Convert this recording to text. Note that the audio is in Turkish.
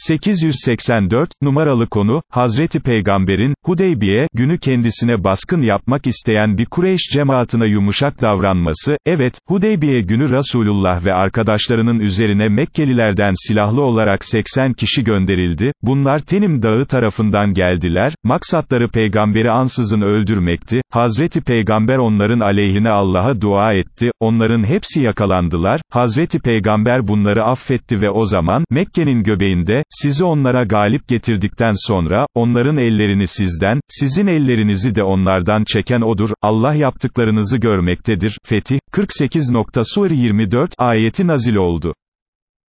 884, numaralı konu, Hazreti Peygamber'in, Hudeybiye, günü kendisine baskın yapmak isteyen bir Kureyş cemaatine yumuşak davranması, evet, Hudeybiye günü Resulullah ve arkadaşlarının üzerine Mekkelilerden silahlı olarak 80 kişi gönderildi, bunlar Tenim Dağı tarafından geldiler, maksatları peygamberi ansızın öldürmekti, Hazreti Peygamber onların aleyhine Allah'a dua etti, onların hepsi yakalandılar, Hazreti Peygamber bunları affetti ve o zaman, Mekke'nin göbeğinde, sizi onlara galip getirdikten sonra, onların ellerini sizden, sizin ellerinizi de onlardan çeken odur, Allah yaptıklarınızı görmektedir. Fetih, 48. Sur 24 ayeti nazil oldu.